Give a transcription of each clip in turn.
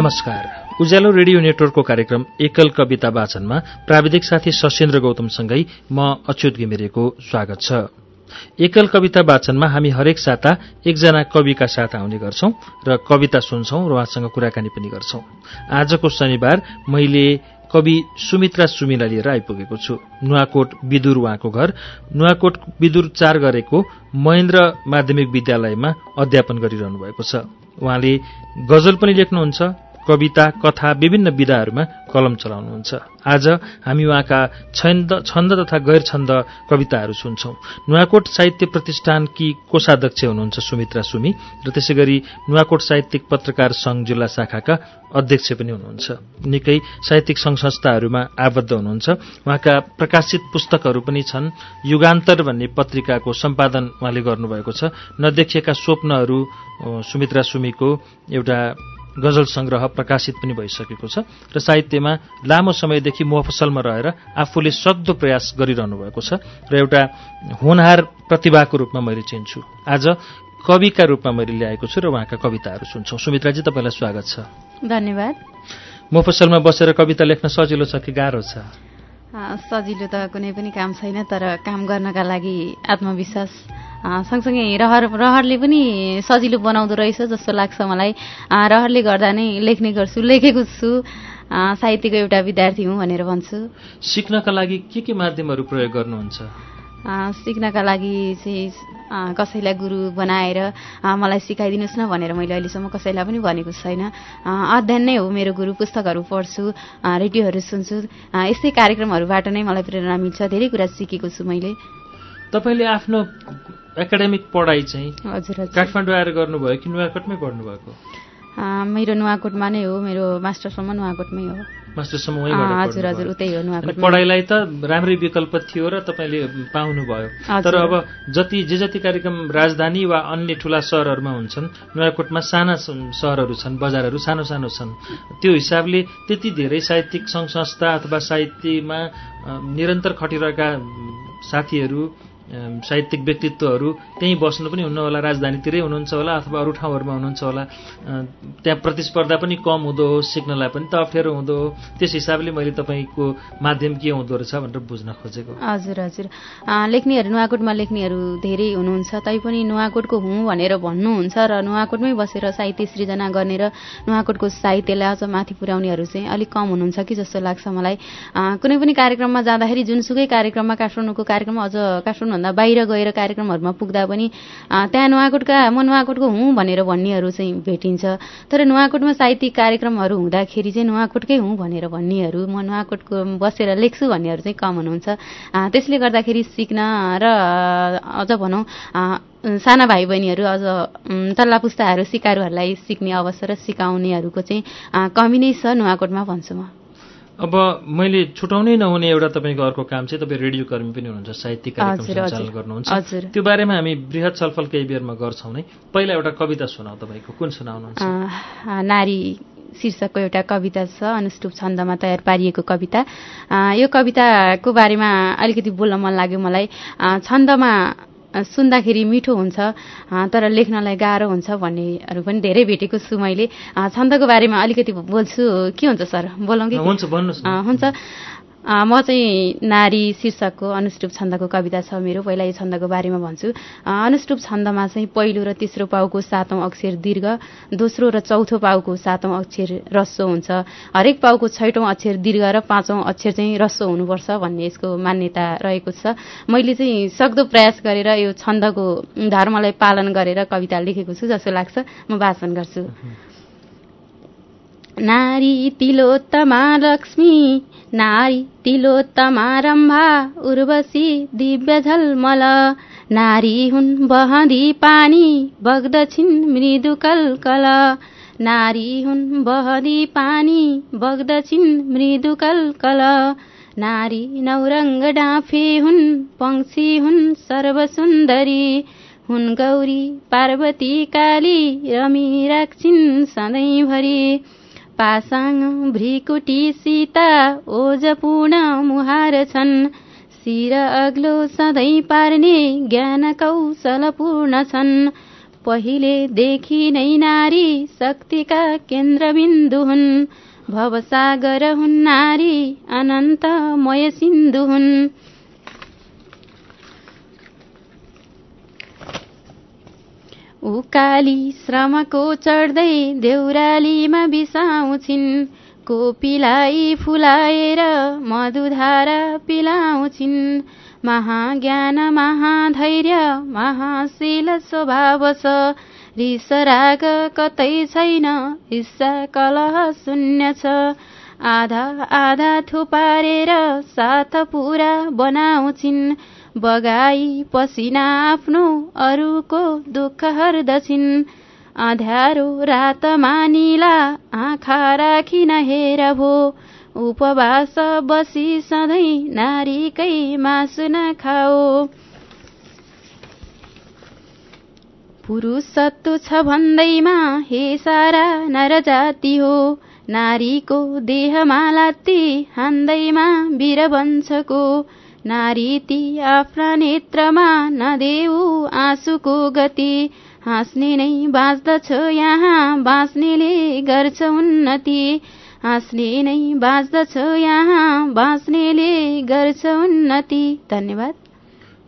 नमस्कार। उज्यालो रेडियो नेटवर्कको कार्यक्रम एकल कविता वाचनमा प्राविधिक साथी सशेन्द्र गौतमसँगै म अच्युत घिमिरेको स्वागत छ। एकल कविता वाचनमा हामी हरेक साता एकजना कविका साथ आउने गर्छौं र कविता सुन्छौं र उहाँसँग कुराकानी पनि गर्छौं। आजको शनिबार मैले कवि सुमित्रा सुमिला लिएर आइपुगेको छु। नुवाकोट विदुर उहाँको घर। नुवाकोट विदुर चार गरेको महेन्द्र माध्यमिक विद्यालयमा अध्यापन गरिरहनु भएको छ। उहाँले गजल पनि लेख्नुहुन्छ कविता कथा विभिन्न विधाहरूमा कलम चलाउनुहुन्छ। आज हामी उहाँका छन्द छन्द तथा गैर छन्द कविताहरू सुन्छौं। नुवाकोट साहित्य प्रतिष्ठानकी कोषाध्यक्ष हुनुहुन्छ सुमित्रा सुमी र त्यसै गरी नुवाकोट साहित्यिक पत्रकार संघ जिल्ला शाखाका अध्यक्ष पनि हुनुहुन्छ। निकै साहित्यिक संघ संस्थाहरूमा आबद्ध हुनुहुन्छ। उहाँका प्रकाशित पुस्तकहरू पनि छन्। युगान्तर भन्ने पत्रिकाको सम्पादन उहाँले गर्नुभएको छ। नदेखिएका स्वप्नहरू सुमित्रा सुमीको एउटा गजल संग्रह प्रकाशित पनि भइसकेको छ र साहित्यमा लामो समयदेखि मोफसलमा रहेर आफूले सक्दो प्रयास गरिरहनु भएको छ र एउटा होनहार प्रतिभाको रूपमा मैले चिन्छु। आज कविका रूपमा मैले ल्याएको छु र उहाँका कविताहरू सुन्छौँ। सुमित्राजी तपाईँलाई स्वागत छ। धन्यवाद। मोफसलमा बसेर कविता लेख्न सजिलो छ कि गाह्रो छ? सजिलो त कुनै पनि काम छैन तर काम गर्नका लागि आत्मविश्वास सँगसँगै रहर रहरले पनि सजिलो बनाउँदो रहेछ जस्तो लाग्छ मलाई। रहरले गर्दा नै लेख्ने गर्छु लेखेको छु। साहित्यको एउटा विद्यार्थी हुँ भनेर भन्छु। सिक्नका लागि के के माध्यमहरू प्रयोग गर्नुहुन्छ? सिक्नका लागि चाहिँ कसैलाई गुरु बनाएर मलाई सिकाइदिनुहोस् न भनेर मैले अहिलेसम्म कसैलाई पनि भनेको छैन। अध्ययन नै हो मेरो गुरु पुस्तकहरू पढ्छु रेडियोहरू सुन्छु। यस्तै कार्यक्रमहरूबाट नै मलाई प्रेरणा मिल्छ। धेरै कुरा सिकेको छु मैले। तपाईँले आफ्नो एकाडेमिक पढाइ चाहिँ हजुर काठमाडौँ आएर गर्नुभयो कि नुवाकोटमै पढ्नुभएको मेरो नुवाकोटमा नै हो मेरो मास्टरसम्म नुवाकोटमै हो। मास्टरसम्म हजुर हजुर उतै हो नुवाकोट पढाइलाई त राम्रै विकल्प थियो र तपाईँले पाउनुभयो। तर अब जति जे जति कार्यक्रम राजधानी वा अन्य ठुला सहरहरूमा हुन्छन् नुवाकोटमा साना सहरहरू छन् बजारहरू सानो सानो छन् त्यो हिसाबले त्यति धेरै साहित्यिक सङ्घ संस्था अथवा साहित्यमा निरन्तर खटिरहेका साथीहरू साहित्यिक व्यक्तित्वहरू त्यहीँ बस्नु पनि हुन्न होला राजधानीतिरै हुनुहुन्छ होला अथवा अरू ठाउँहरूमा हुनुहुन्छ होला। त्यहाँ प्रतिस्पर्धा पनि कम हुँदो हो सिक्नलाई पनि त अप्ठ्यारो हुँदो हो। त्यस हिसाबले मैले तपाईँको माध्यम के हुँदो रहेछ भनेर बुझ्न खोजेको। हजुर हजुर। लेख्नेहरू नुवाकोटमा लेख्नेहरू धेरै हुनुहुन्छ तैपनि नुवाकोटको हुँ भनेर भन्नुहुन्छ र नुवाकोटमै बसेर साहित्य सृजना गर्ने र नुवाकोटको साहित्यलाई अझ माथि पुर्याउनेहरू चाहिँ अलिक कम हुनुहुन्छ कि जस्तो लाग्छ मलाई। कुनै पनि कार्यक्रममा जाँदाखेरि जुनसुकै कार्यक्रममा काठमाडौँको कार्यक्रममा अझ काठमाडौँ भन्दा बाहिर गएर कार्यक्रमहरूमा पुग्दा पनि त्यहाँ नुवाकोटका म नुवाकोटको हुँ भनेर भन्नेहरू चाहिँ भेटिन्छ। तर नुवाकोटमा साहित्यिक कार्यक्रमहरू हुँदाखेरि चाहिँ नुवाकोटकै हुँ भनेर भन्नेहरू म नुवाकोटको बसेर लेख्छु भन्नेहरू चाहिँ कम हुनुहुन्छ त्यसले गर्दाखेरि सिक्न र अझ भनौँ साना भाइ बहिनीहरू अझ तल्ला पुस्ताहरू सिकारुहरूलाई सिक्ने अवसर सिकाउनेहरूको चाहिँ कमी नै छ नुवाकोटमा भन्छु म। अब मैले छुटाउनै नहुने एउटा तपाईँको अर्को काम चाहिँ तपाईँ रेडियो कर्मी पनि हुनुहुन्छ साहित्यिक कार्यक्रम सञ्चालन गर्नुहुन्छ। त्यो बारेमा हामी वृहत छलफल केही बेरमा गर्छौँ नै। पहिला एउटा कविता सुनाऊ तपाईँको। कुन सुनाउनुहुन्छ? नारी शीर्षकको एउटा कविता छ अनुष्टुप छन्दमा तयार पारिएको कविता। यो कविताको बारेमा अलिकति बोल्न मन लाग्यो मलाई। छन्दमा सुन्दाखेरि मिठो हुन्छ तर लेख्नलाई गाह्रो हुन्छ भन्नेहरू पनि धेरै भेटेको छु मैले। छन्दको बारेमा अलिकति बोल्छु। के हुन्छ सर? बोलाउँ कि? हुन्छ। म चाहिँ नारी शीर्षकको अनुष्टुप छन्दको कविता छ मेरो पहिला यो छन्दको बारेमा भन्छु। अनुष्टुप छन्दमा चाहिँ पहिलो र तेस्रो पाउको सातौँ अक्षर दीर्घ दोस्रो र चौथो पाउको सातौँ अक्षर रस्सो हुन्छ। हरेक पाउको छैटौँ अक्षर दीर्घ र पाँचौँ अक्षर चाहिँ रस्सो हुनुपर्छ भन्ने यसको मान्यता रहेको छ। मैले चाहिँ सक्दो प्रयास गरेर यो छन्दको धर्मलाई पालन गरेर कविता लेखेको छु जस्तो लाग्छ। म भाषण गर्छु। नारी तिलोत्तमा लक्ष्मी नारी तिलोत्तमा रम्भा उर्वशी दिव्य झलमल नारी हुन् बहँदी पानी बग्दछिन् मृदु कलकल नारी हुन् बहदी पानी बग्दछिन् मृदु कल। नारी नौरङ्ग डाँफे हुन् पंक्षी हुन् सर्वसुन्दरी। हुन् गौरी पार्वती काली रमी राख्छिन् सधैँभरि पासाङ भ्रिकुटी सीता ओजपूर्ण मुहार छन्। शिर अग्लो सधैँ पार्ने ज्ञान कौशलपूर्ण छन्। पहिलेदेखि नै नारी शक्तिका केन्द्रबिन्दु हुन्। भवसागर हुन् नारी अनन्तमय सिन्धु हुन्। उकाली श्रमको चढ्दै देउरालीमा बिसाउँछिन् कोपिलाई फुलाएर मधुधारा पिलाउँछिन् महाज्ञान महाधैर्य महाशील स्वभाव छ। रिस राग कतै छैन हिस्सा कलह शून्य छ। आधा आधा थुपारेर साथ पुरा बनाउँछिन् बगाई पसिना आफ्नो अरूको दुःख हर्दछिन्। अँध्यारो रात मानिला आँखा राखिन हेर भो। उपवास बसी सधैँ नारीकै मासु नखाओ पुरुषत्व छ भन्दैमा हे सारा नर जाति हो। नारीको देहमा लात्ती हान्दैमा वीर नारी ती आफ्ना नेत्रमा नदेऊ आँसुको गति। हाँस्ने नै बाँच्दछ यहाँ बाँच्नेले गर्छ उन्नति। हाँस्ने नै बाँच्दछ यहाँ बाँच्नेले गर्छ उन्नति। धन्यवाद।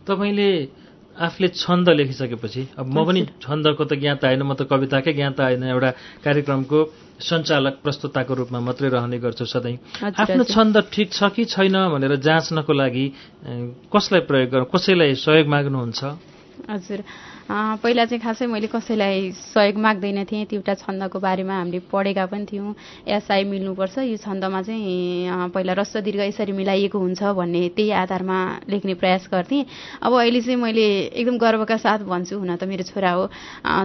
तपाईँले आफूले छन्द लेखिसकेपछि अब म पनि छन्दको त ज्ञाता होइन म त कविताकै ज्ञाता होइन एउटा कार्यक्रमको सञ्चालक प्रस्तुताको रूपमा मात्रै रहने गर्छु सधैँ। आफ्नो छन्द ठिक छ कि छैन भनेर जाँच्नको लागि कसलाई प्रयोग गर्नु कसैलाई सहयोग माग्नुहुन्छ? हजुर। पहिला चाहिँ खासै मैले कसैलाई सहयोग माग्दैन थिएँ। त्यो एउटा छन्दको बारेमा हामीले पढेका पनि थियौँ। एसआई मिल्नुपर्छ। यो छन्दमा चाहिँ पहिला रस्व दीर्घ यसरी मिलाइएको हुन्छ भन्ने त्यही आधारमा लेख्ने प्रयास गर्थेँ। अब अहिले चाहिँ मैले एकदम गर्वका साथ भन्छु हुन त मेरो छोरा हो।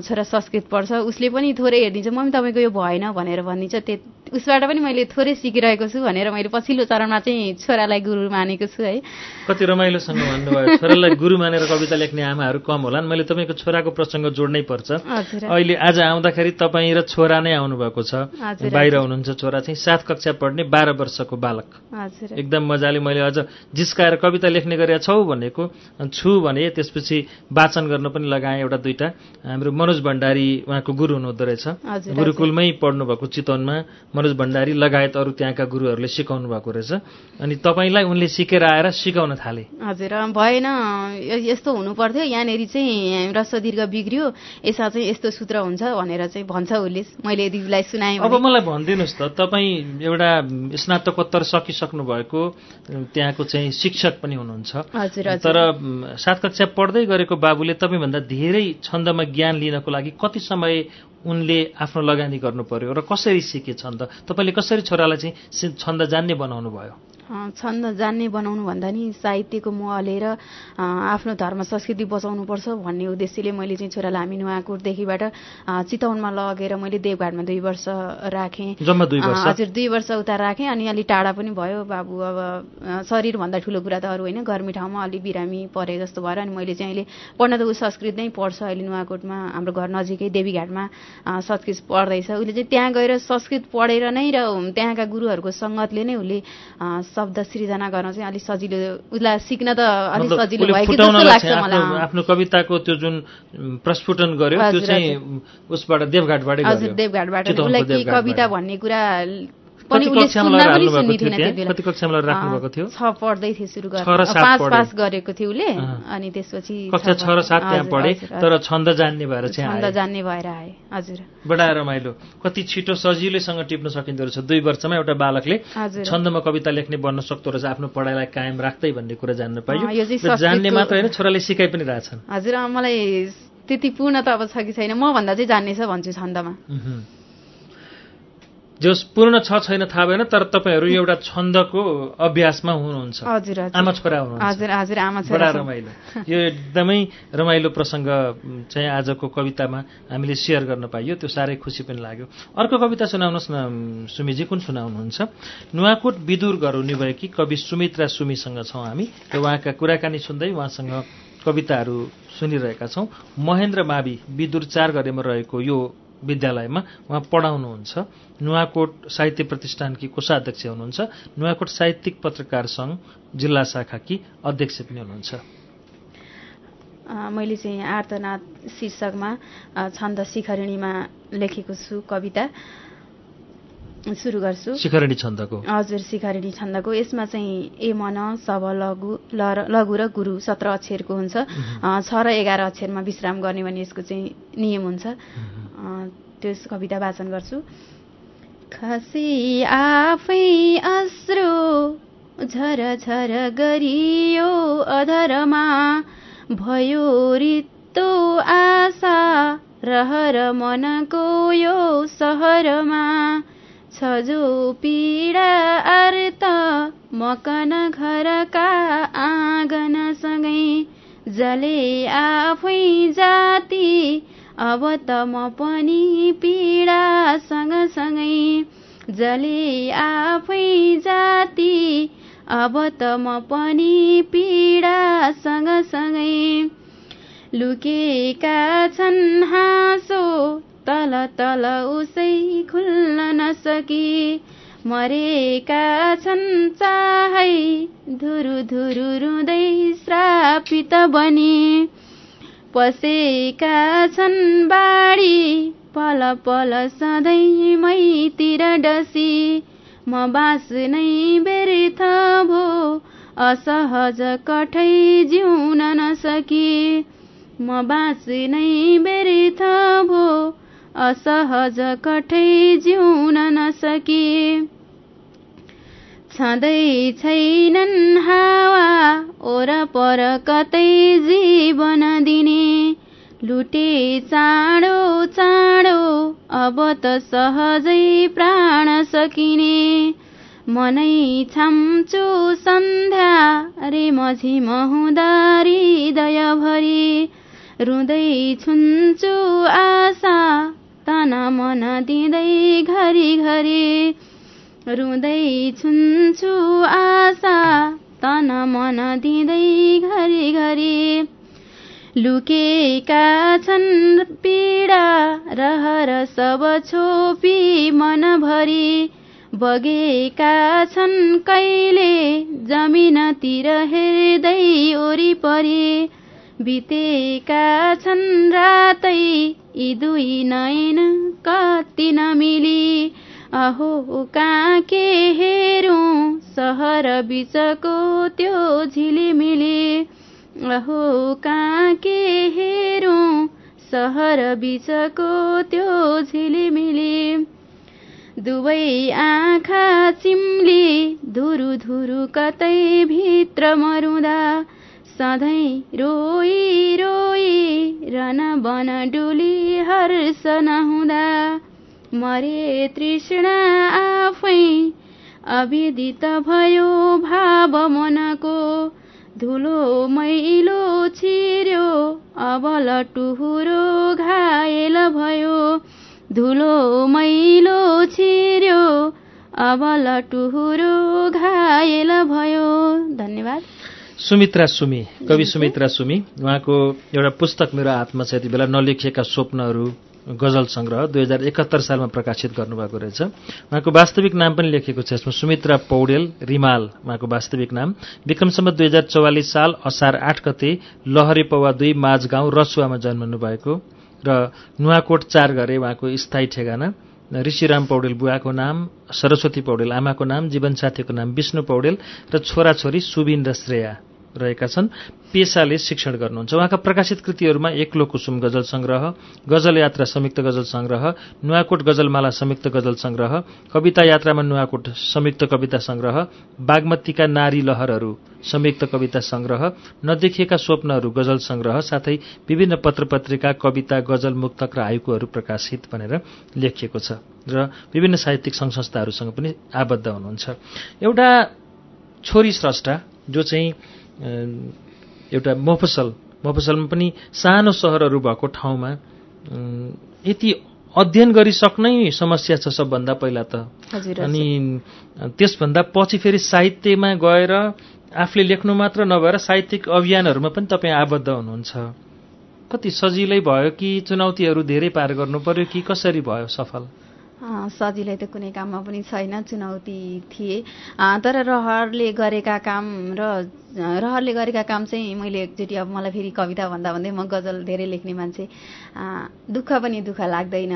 छोरा संस्कृत पढ्छ। उसले पनि थोरै हेरिदिन्छ मम्मी तपाईँको यो भएन भनेर भनिन्छ। त्यो उसबाट पनि मैले थोरै सिकिरहेको छु भनेर मैले पछिल्लो चरणमा चाहिँ छोरालाई गुरु मानेको छु है। कति रमाइलोसँग भन्नुभयो। छोरालाई गुरु मानेर कविता लेख्ने आमाहरू कम होलान्। मैले तपाईँ तपाईँको छोराको प्रसङ्ग जोड्नै पर्छ। अहिले आज आउँदाखेरि तपाईँ र छोरा नै आउनुभएको छ। बाहिर हुनुहुन्छ छोरा चाहिँ सात कक्षा पढ्ने बाह्र वर्षको बालक। एकदम मजाले मैले अझ जिस्काएर कविता लेख्ने गरेका छौ भनेको छु भने त्यसपछि वाचन गर्न पनि लगाएँ एउटा दुईटा। हाम्रो मनोज भण्डारी उहाँको गुरु हुनुहुँदो रहेछ। गुरुकुलमै पढ्नुभएको चितवनमा मनोज भण्डारी लगायत अरू त्यहाँका गुरुहरूले सिकाउनु भएको रहेछ। अनि तपाईँलाई उनले सिकेर आएर सिकाउन थाले। हजुर भएन यस्तो हुनु पर्थ्यो यहाँनिर चाहिँ ह्रस्व दीर्घ बिग्रियो यसमा चाहिँ यस्तो सूत्र हुन्छ भनेर चाहिँ भन्छ उसले। मैले दिदीलाई सुनाएँ अब मलाई भनिदिनुहोस् त तपाईँ एउटा स्नातकोत्तर सकिसक्नु भएको त्यहाँको चाहिँ शिक्षक पनि हुनुहुन्छ। तर सात कक्षा पढ्दै गरेको बाबुले तपाईँभन्दा धेरै छन्दमा ज्ञान लिनको लागि कति समय उनले आफ्नो लगानी गर्नु पर्यो र कसरी सिके छन्द? तपाईँले कसरी छोरालाई चाहिँ छन्द जान्ने बनाउनु भयो छन्द जान्ने बनाउनु भन्दा नि साहित्यको मोह लिएर आफ्नो धर्म संस्कृति बचाउनुपर्छ भन्ने उद्देश्यले मैले चाहिँ छोरालाई हामी नुवाकोटदेखिबाट चितवनमा लगेर मैले देवघाटमा दुई वर्ष राखेँ। हजुर दुई वर्ष उता राखेँ अनि अलि टाढा पनि भयो। बाबु अब शरीरभन्दा ठुलो कुरा त अरू होइन गर्मी ठाउँमा अलि बिरामी परे जस्तो भएर अनि मैले चाहिँ अहिले पढ्न त ऊ संस्कृत नै पढ्छ अहिले नुवाकोटमा हाम्रो घर नजिकै देवीघाटमा संस्कृत पढ्दैछ। उसले चाहिँ त्यहाँ गएर संस्कृत पढेर नै र त्यहाँका गुरुहरूको सङ्गतले नै उसले शब्द सृजना गर्न चाहिँ अलिक सजिलो उसलाई सिक्न त अलिक सजिलो भएको जस्तो लाग्छ मलाई आफ्नो कविताको त्यो जुन प्रस्फुटन गर्यो त्यो चाहिँ उसबाट देवघाटबाटै हजुर देवघाटबाट उसलाई के कविता भन्ने कुरा पनि कति कक्षामा राख्नुभएको थियो छ पढ्दै थियो सुरु पाँच पास गरेको थियो उसले। अनि त्यसपछि कक्षा छ र सात त्यहाँ पढे तर छन्द जान्ने भएर चाहिँ छन्द जान्ने भएर आए हजुर। बडा रमाइलो कति छिटो सजिलैसँग टिप्न सकिँदो रहेछ। दुई वर्षमा एउटा बालकले छन्दमा कविता लेख्ने बन्न सक्दो रहेछ। आफ्नो पढाइलाई कायम राख्दै भन्ने कुरा जान्न पाइयो। जान्ने मात्र होइन छोराले सिकाइ पनि रहेछन्। हजुर मलाई त्यति पूर्ण त अब छ कि छैन। म भन्दा चाहिँ जान्नेछ भन्छु छन्दमा। जस पूर्ण छ छैन थाहा भएन तर तपाईँहरू एउटा छन्दको अभ्यासमा हुनुहुन्छ। आमा छोरा हुनुहुन्छ। बडा रमाइलो। यो एकदमै रमाइलो प्रसङ्ग चाहिँ आजको कवितामा हामीले सेयर गर्न पाइयो। त्यो साह्रै खुसी पनि लाग्यो। अर्को कविता सुनाउनुहोस् न सुमीजी कुन सुनाउनुहुन्छ? नुवाकोट विदुर गराउने भएकी कवि सुमित्रा सुमीसँग छौँ हामी र उहाँका कुराकानी सुन्दै उहाँसँग कविताहरू सुनिरहेका छौँ। महेन्द्र मावि विदुर चार गरेमा रहेको यो विद्यालयमा उहाँ पढाउनुहुन्छ। नुवाकोट साहित्य प्रतिष्ठानकी कोषाध्यक्ष हुनुहुन्छ। नुवाकोट साहित्यिक पत्रकार सङ्घ जिल्ला शाखाकी अध्यक्ष पनि हुनुहुन्छ। मैले चाहिँ आर्तनाथ शीर्षकमा छन्द शिखरिणीमा लेखेको छु कविता। सुरु गर्छु। शिखरणी छन्दको। हजुर शिखरिणी छन्दको। यसमा चाहिँ ए मन सब लघु लघु र गुरु सत्र अक्षरको हुन्छ। छ र एघार अक्षरमा विश्राम गर्ने भन्ने यसको चाहिँ नियम हुन्छ। अ, त्यस कविता वाचन गर्छु। खसी आफै अश्रु झर झर गरियो अधरमा। भयो रित्तो आशा रहर मनको यो सहरमा। छ जो पीडा अर्त मकन घरका आँगनसँगै जले आफै जाति अब त म पनि पीडा सँगसँगै जले आफै जाति अब त म पनि पीडा सँगसँगै लुकेका छन् हाँसो तल तल उसै खुल्न नसकी। मरेका छन् चाहै धुरु धुरु रुँदै श्रापित बनी। पसेका छन् बाढी पल पल सधैँ मैतिर डसी। म बाँच्नै व्यर्थ भो असहज कठै जिउन नसकी। म बाँच्नै व्यर्थ भो असहज कठै जिउन नसकी। छँदै छैनन् हावा ओरपर कतै जीवन दिने। लुटे चाँडो चाँडो अब त सहजै प्राण सकिने। मनै छाम्छु सन्ध्या रे मझिम हुँदा हृदयभरि रुँदै छुन्छु आशा तन मन दिँदै घरि घरि रुँदै आशा। तन मन दिँदै घरि घरि लुकेका छन् पीडा रहर सब छोपी मनभरि। बगेका छन् कहिले जमिनतिर हेर्दै वरिपरि। बितेका छन् रातै यी दुई नयन कति नमिली अहो कहाँ के हेरौँ सहर बिचको त्यो झिलिमिली अहो कहाँ के हेरौँ सहर बिचको त्यो झिलिमिली दुवै आँखा चिम्ली धुरु धुरु कतै भित्र मरुँदा सधैँ रोई रोई रन बन डुली हर्ष नहुँदा मरे तृष्णा आफै अविदित भयो भाव मनको। धुलो मैलो छिर्यो अब लटुहुरो घायल भयो। धुलो मैलो छिर्यो अब लटुहुरो घायल भयो। धन्यवाद। सुमित्रा सुमी कवि सुमित्रा सुमी उहाँको एउटा पुस्तक मेरो हातमा छ यति बेला नलेखिएका स्वप्नहरू गजल सङ्ग्रह दुई हजार एकात्तर सालमा प्रकाशित गर्नुभएको रहेछ। उहाँको वास्तविक नाम पनि लेखेको छ यसमा सुमित्रा पौडेल रिमाल उहाँको वास्तविक नाम। विक्रमसम्म दुई हजार चौवालिस साल असार आठ गते लहरे पौवा दुई माझगाउँ रसुवामा जन्मनु भएको र नुवाकोट चार गरे उहाँको स्थायी ठेगाना। ऋषिराम पौडेल बुवाको नाम सरस्वती पौडेल आमाको नाम जीवनसाथीको नाम विष्णु पौडेल र छोराछोरी सुबिन र श्रेया। रहेका छन्। पेसाले शिक्षण गर्नुहुन्छ। उहाँका प्रकाशित कृतिहरूमा एक्लो कुसुम गजल संग्रह गजल यात्रा संयुक्त गजल संग्रह नुवाकोट गजलमाला संयुक्त गजल संग्रह कविता यात्रामा नुवाकोट संयुक्त कविता संग्रह बागमतीका नारी लहरहरू संयुक्त कविता संग्रह नदेखिएका स्वप्नहरू गजल संग्रह साथै विभिन्न पत्र पत्रिका कविता गजल मुक्तक र आयुकुहरू प्रकाशित भनेर लेखिएको छ र विभिन्न साहित्यिक सङ्घ संस्थाहरूसँग पनि आबद्ध हुनुहुन्छ। एउटा छोरी स्रष्टा जो चाहिँ एउटा मफसल मफसलमा पनि सानो सहरहरू भएको ठाउँमा यति अध्ययन गरिसक्नै समस्या छ सबभन्दा पहिला त। अनि त्यसभन्दा पछि फेरि साहित्यमा गएर आफूले लेख्नु मात्र नभएर साहित्यिक अभियानहरूमा पनि तपाईँ आबद्ध हुनुहुन्छ। कति सजिलै भयो कि चुनौतीहरू धेरै पार गर्नु पर्यो कि कसरी भयो सफल? सजिलै त कुनै काममा पनि छैन चुनौती थिए। तर रहरले गरेका काम र रहरले गरेका काम चाहिँ मैले एकचोटि अब मलाई फेरि कविता भन्दा भन्दै म गजल धेरै लेख्ने मान्छे। दुःख पनि दुःख लाग्दैन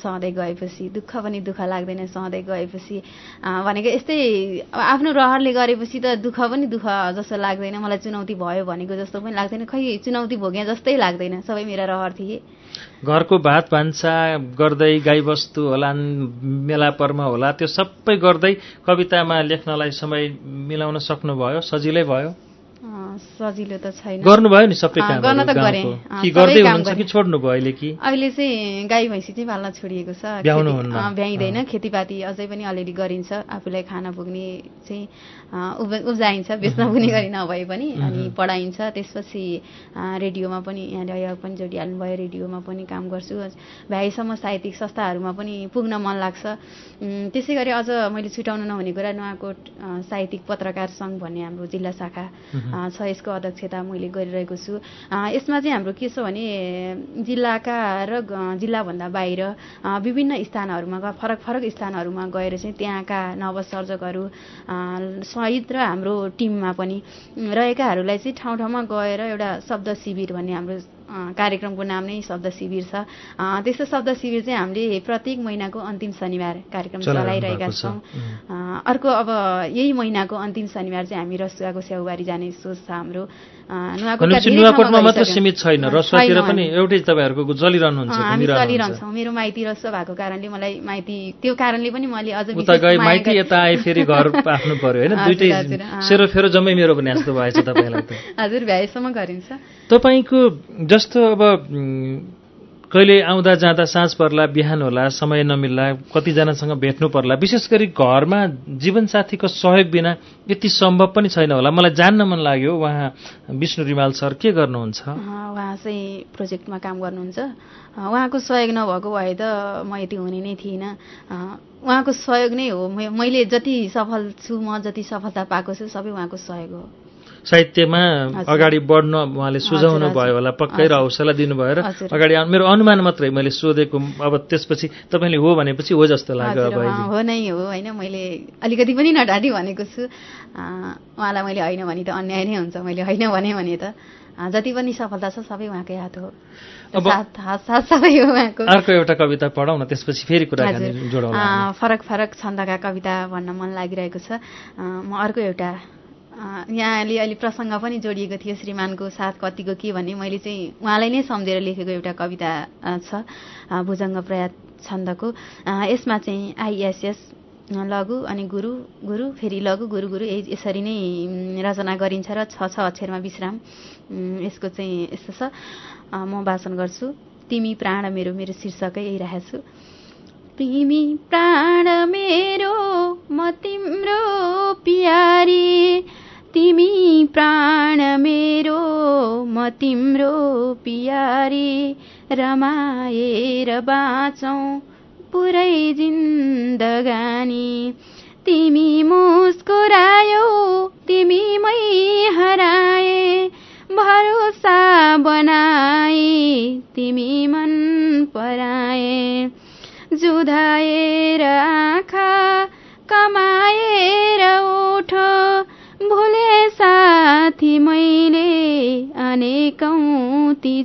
सहँदै गएपछि। दुःख पनि दुःख लाग्दैन सहँदै गएपछि। भनेको यस्तै आफ्नो रहरले गरेपछि त दुःख पनि दुःख जस्तो लाग्दैन। मलाई चुनौती भयो भनेको जस्तो पनि लाग्दैन। खै चुनौती भोगे जस्तै लाग्दैन। सबै मेरा रहर थिए। घरको भात भान्सा गर्दै गाईबस्तु होला मेला पर्म होला त्यो सबै गर्दै कवितामा लेख्नलाई समय मिलाउन सक्नुभयो? सजिलै भयो? सजिलो त छैन। गर्नुभयो नि सबै काम गर्न त गरेँ। गर्दै हुनुहुन्छ कि छोड्नु भयो अहिले कि? अहिले चाहिँ गाई भैँसी चाहिँ पाल्न छोडिएको छ। भ्याइँदैन। खेतीपाती अझै पनि अलिअलि गरिन्छ। आफूलाई खाना पुग्ने चाहिँ उब्जाइन्छ बेच्न पुग्ने गरी नभए पनि अनि पढाइन्छ। त्यसपछि रेडियोमा पनि यहाँले पनि जोडिहाल्नु भयो रेडियोमा पनि काम गर्छु। भ्याइसम्म साहित्यिक संस्थाहरूमा पनि पुग्न मन लाग्छ। त्यसै गरी अझ मैले छुट्याउनु नहुने कुरा नुवाकोट साहित्यिक पत्रकार सङ्घ भन्ने हाम्रो जिल्ला शाखा छ। यसको अध्यक्षता मैले गरिरहेको छु। यसमा चाहिँ हाम्रो के छ भने जिल्लाका र जिल्लाभन्दा बाहिर विभिन्न स्थानहरूमा फरक फरक स्थानहरूमा गएर चाहिँ त्यहाँका नवसर्जकहरू सहित र हाम्रो टिममा पनि रहेकाहरूलाई चाहिँ ठाउँ ठाउँमा गएर एउटा शब्द शिविर भन्ने हाम्रो कार्यक्रमको नाम नै शब्द शिविर छ। त्यस्तो शब्द शिविर चाहिँ हामीले प्रत्येक महिनाको अन्तिम शनिबार कार्यक्रम चलाइरहेका छौँ। अर्को अब यही महिनाको अन्तिम शनिबार चाहिँ हामी रसुवाको स्याउबारी जाने सोच छ हाम्रो। नुवाकोटमा मात्र सीमित छैन रसुवातिर पनि एउटै तपाईँहरूको चलिरहनुहुन्छ हामी चलिरहन्छौँ मेरो माइती रसुवा भएको कारणले मलाई माइती त्यो कारणले पनि मैले अझ उता गए माइती यता आए फेरि घर आफ्नो पर्यो होइन? दुइटै सेरोफेरो जम्मै मेरो पनि जस्तो भएछ तपाईँलाई त। हजुर भ्याएसम्म गरिन्छ। तपाईँको जस्तो अब कहिले आउँदा जाँदा साँझ पर्ला बिहान होला समय नमिल्ला कतिजनासँग भेट्नु पर्ला विशेष गरी घरमा जीवनसाथीको सहयोग बिना यति सम्भव पनि छैन होला। मलाई जान्न मन लाग्यो उहाँ विष्णु रिमाल सर के गर्नुहुन्छ? उहाँ चाहिँ प्रोजेक्टमा काम गर्नुहुन्छ। उहाँको सहयोग नभएको भए त म यति हुने नै थिइनँ। उहाँको सहयोग नै हो। मैले जति सफल छु म जति सफलता पाएको छु सबै उहाँको सहयोग हो। साहित्यमा अगाडि बढ्न उहाँले सुझाउनु भयो होला पक्कै र हौसला दिनुभयो र अगाडि मेरो अनुमान मात्रै मैले सोधेको अब त्यसपछि तपाईँले हो भनेपछि हो जस्तो लाग्यो अब हो नै हो होइन मैले अलिकति पनि नडाँटी भनेको छु। उहाँलाई मैले होइन भने त अन्याय नै हुन्छ मैले होइन भने भने त। जति पनि सफलता छ सबै उहाँकै हात हो। सबै हो उहाँको। अर्को एउटा कविता पढाउँ न त्यसपछि फेरि जोडौँ फरक फरक छन्दका कविता भन्न मन लागिरहेको छ। म अर्को एउटा यहाँले अहिले प्रसङ्ग पनि जोडिएको थियो श्रीमानको साथ कतिको के भन्ने मैले चाहिँ उहाँलाई नै सम्झेर लेखेको एउटा कविता छ भुजङ्ग प्रयात छन्दको। यसमा चाहिँ आइएसएस लघु अनि गुरु गुरु फेरि लघु गुरु गुरु यसरी नै रचना गरिन्छ र छ छ अक्षरमा विश्राम यसको चाहिँ यस्तो छ। म वाचन गर्छु। तिमी प्राण मेरो मेरो शीर्षकै यही छु। तिमी प्राण मेरो म तिम्रो पियारी। तिमी प्राण मेरो म तिम्रो पियारी रमाएर बाँचौँ पुरै जिन्दगानी तिमी मुस्कुरायौ तिमी मै हराए भरोसा बनाए तिमी मन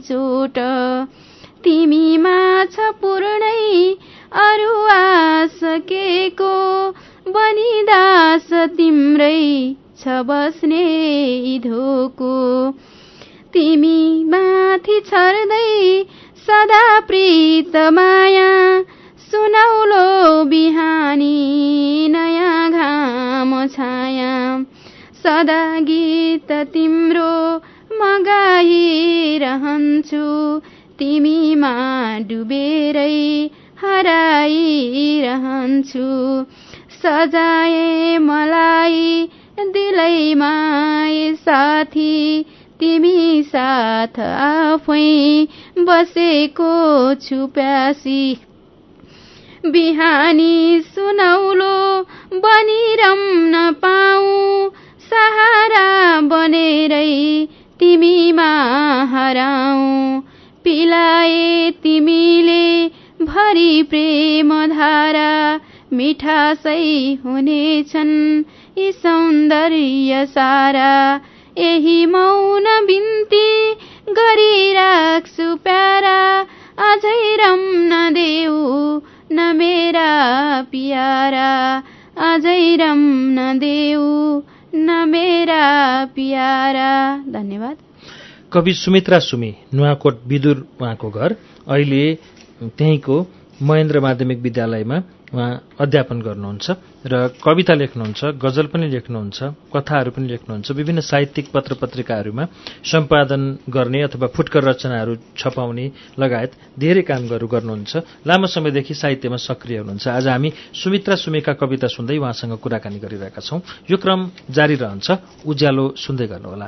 चोट तिमी माछ पूर्णै अरू आसकेको बनिदास तिम्रै बस्ने धोको तिमी माथि छर्दै सदा प्रीत माया सुनौलो बिहानी नयाँ घाम छाया। सदा गीत तिम्रो मगाइरहन्छु तिमीमा डुबेरै हराइरहन्छु सजाए मलाई दिलैमा साथी तिमी साथ आफै बसेको छु प्यासी बिहानी सुनौलो बनिरम्न पाऊ सहारा बनेरै तिमीमा हराऊ पिलाए तिमीले भरि प्रेम धारा मिठासै हुनेछन् यी सौन्दर्य सारा। यही मौन बिन्ती गरिराख्छु प्यारा अझै रम्न देऊ न मेरा पियारा अझै रम्न देऊ न मेरा पियारा। धन्यवाद। कवि सुमित्रा सुमी नुवाकोट विदुर उहाँको घर। अहिले त्यहीँको महेन्द्र माध्यमिक विद्यालयमा उहाँ अध्यापन गर्नुहुन्छ र कविता लेख्नुहुन्छ गजल पनि लेख्नुहुन्छ कथाहरू पनि लेख्नुहुन्छ विभिन्न साहित्यिक पत्र पत्रिकाहरूमा सम्पादन गर्ने अथवा फुटकर रचनाहरू छपाउने लगायत धेरै कामहरू गर्नुहुन्छ। लामो समयदेखि साहित्यमा सक्रिय हुनुहुन्छ। आज हामी सुमित्रा सुमेका कविता सुन्दै उहाँसँग कुराकानी गरिरहेका छौं। यो क्रम जारी रहन्छ। उज्यालो सुन्दै गर्नुहोला।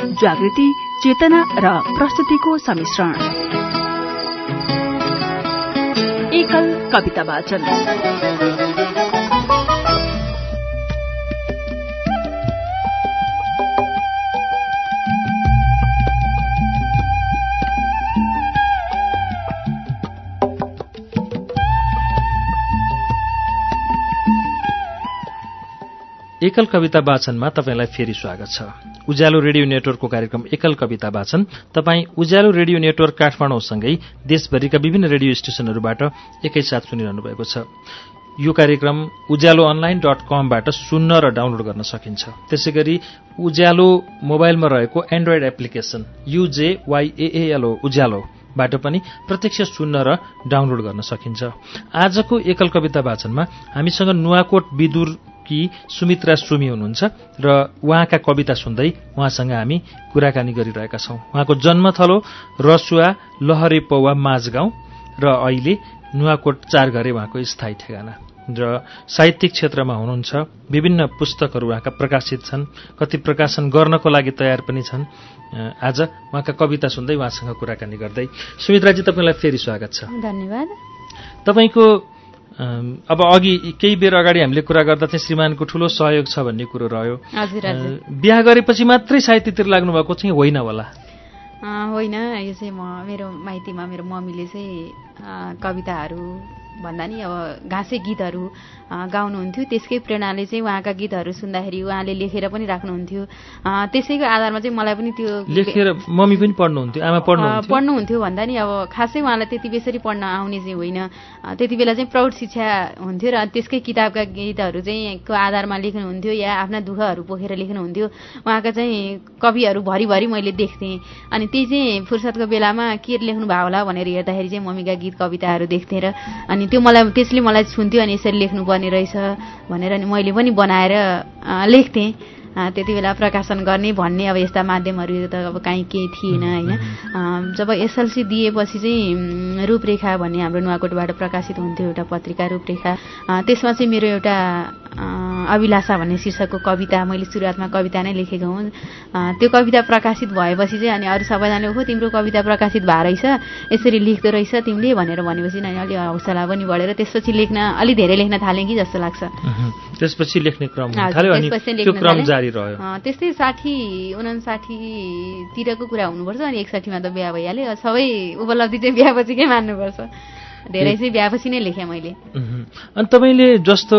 जागृति चेतना र प्रस्तुतिको सम्मिश्रण एकल कविता वाचन। एकल कविता वाचनमा तपाईँलाई फेरि स्वागत छ। उज्यालो रेडियो नेटवर्कको कार्यक्रम एकल कविता वाचन। तपाईँ उज्यालो रेडियो नेटवर्क काठमाडौँसँगै देशभरिका विभिन्न रेडियो स्टेशनहरूबाट एकैसाथ सुनिरहनु भएको छ। यो कार्यक्रम उज्यालो अनलाइन डट कमबाट सुन्न र डाउनलोड गर्न सकिन्छ। त्यसै गरी उज्यालो मोबाइलमा रहेको एन्ड्रोइड एप्लिकेसन युजेवाइएएलओ उज्यालो बाट पनि प्रत्यक्ष सुन्न र डाउनलोड गर्न सकिन्छ। आजको एकल कविता वाचनमा हामीसँग नुवाकोट विदुर सुमित्रा सुमी हुनुहुन्छ र उहाँका कविता सुन्दै उहाँसँग हामी कुराकानी गरिरहेका छौँ। उहाँको जन्मथलो रसुवा लहरे पौवा माझगाउँ र अहिले नुवाकोट चार घरे उहाँको स्थायी ठेगाना। र साहित्यिक क्षेत्रमा हुनुहुन्छ विभिन्न पुस्तकहरू उहाँका प्रकाशित छन् कति प्रकाशन गर्नको लागि तयार पनि छन्। आज उहाँका कविता सुन्दै उहाँसँग कुराकानी गर्दै। सुमित्राजी तपाईँलाई फेरि स्वागत छ। धन्यवाद। तपाईँको अब अघि केही बेर अगाडि हामीले कुरा गर्दा चाहिँ श्रीमानको ठूलो सहयोग छ भन्ने कुरो रह्यो। बिहा गरेपछि मात्रै साहित्यतिर लाग्नुभएको चाहिँ होइन होला। होइन यो चाहिँ म मेरो माइतीमा मेरो मम्मीले चाहिँ कविताहरू भन्दा नि अब घाँसे गीतहरू गाउनुहुन्थ्यो। त्यसकै प्रेरणाले चाहिँ उहाँका गीतहरू सुन्दाखेरि उहाँले लेखेर पनि राख्नुहुन्थ्यो। त्यसैको आधारमा चाहिँ मलाई पनि त्यो लेखेर मम्मी पनि पढ्नुहुन्थ्यो आमा पढ्नुहुन्थ्यो? पढ्नुहुन्थ्यो भन्दा नि अब खासै उहाँलाई त्यति बेसरी पढ्न आउने चाहिँ होइन। त्यति बेला चाहिँ प्रौढ शिक्षा हुन्थ्यो र त्यसकै किताबका गीतहरू चाहिँ को आधारमा लेख्नुहुन्थ्यो या आफ्ना दुःखहरू पोखेर लेख्नुहुन्थ्यो। उहाँका चाहिँ कविहरू भरिभरि मैले देख्थेँ। अनि त्यही चाहिँ फुर्सदको बेलामा के लेख्नु भयो होला भनेर हेर्दाखेरि चाहिँ मम्मीका गीत कविताहरू देख्थेँ र अनि त्यो मलाई त्यसले मलाई छुन्थ्यो अनि यसरी लेख्नुपर्ने रहेछ भनेर नि मैले पनि बनाएर लेख्थेँ। त्यति बेला प्रकाशन गर्ने भन्ने अब यस्ता माध्यमहरू त अब काहीँ केही थिएन होइन। जब एसएलसी दिएपछि चाहिँ रूपरेखा भन्ने हाम्रो नुवाकोटबाट प्रकाशित हुन्थ्यो एउटा पत्रिका रूपरेखा। त्यसमा चाहिँ मेरो एउटा अभिलाषा भन्ने शीर्षकको कविता मैले सुरुवातमा कविता नै लेखेको हुँ त्यो कविता प्रकाशित भएपछि चाहिँ अनि अरू सबैजनाले हो तिम्रो कविता प्रकाशित भए रहेछ यसरी लेख्दो रहेछ तिमीले भनेर भनेपछि अनि अलि हौसला पनि बढेर त्यसपछि लेख्न अलि धेरै लेख्न थालेँ कि जस्तो लाग्छ। त्यसपछि लेख्ने क्रम क्रम। जारी रह्यो त्यस्तै साठी उनासाठीतिरको कुरा हुनुपर्छ अनि एकसाठीमा त बिहा भइहाल्यो सबै उपलब्धि चाहिँ बिहापछिकै मान्नुपर्छ धेरै चाहिँ बिहापछि नै लेखेँ मैले। अनि तपाईँले जस्तो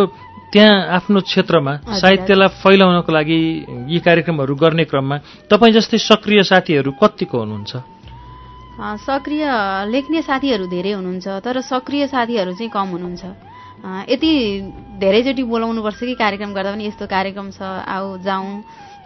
त्यहाँ आफ्नो क्षेत्रमा साहित्यलाई फैलाउनको लागि यी कार्यक्रमहरू गर्ने क्रममा तपाईँ जस्तै सक्रिय साथीहरू कतिको हुनुहुन्छ? सक्रिय लेख्ने साथीहरू धेरै हुनुहुन्छ तर सक्रिय साथीहरू चाहिँ कम हुनुहुन्छ। यति धेरैचोटि बोलाउनुपर्छ कि कार्यक्रम गर्दा पनि यस्तो कार्यक्रम छ आऊ जाउँ।